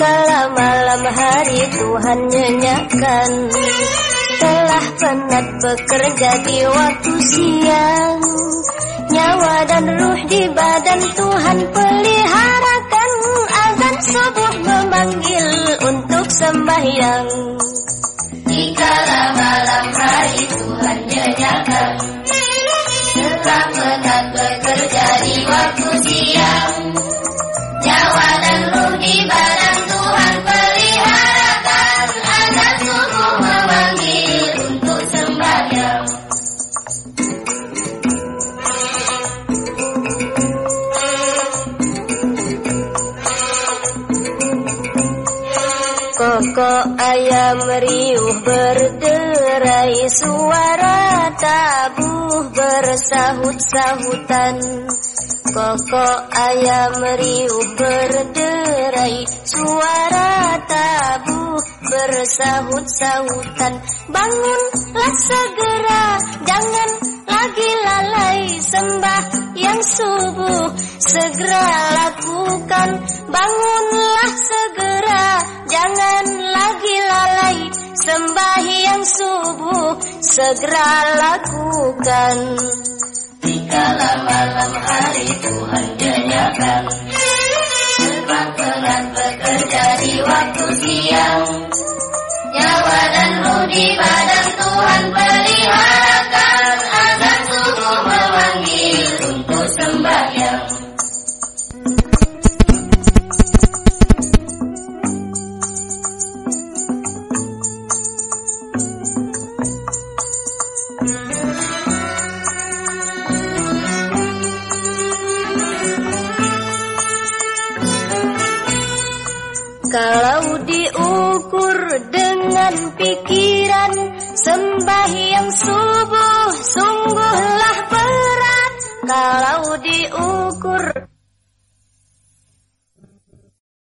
Dikala malam hari Tuhan nyenyakan Telah penat bekerja di waktu siang. Nyawa dan ruh di badan Tuhan peliharakan Azan subuh memanggil untuk sembahyang. Dikala malam hari Tuhan nyenyakan Telah penat bekerja di waktu siang Koko ayam riuh berderai Suara tabuh bersahut-sahutan. Koko ayam riuh berderai Suara tabuh bersahut-sahutan. Bangunlah segera Jangan lagi lalai Sembah yang subuh. Segera lakukan Bangunlah Sembahyang subuh Segera lakukan. Dikala malam hari Tuhan nyenyakan Terbang penat bekerja di waktu siang. Ruh di Kalau diukur dengan pikiran Sembahyang subuh sungguhlah berat. Kalau diukur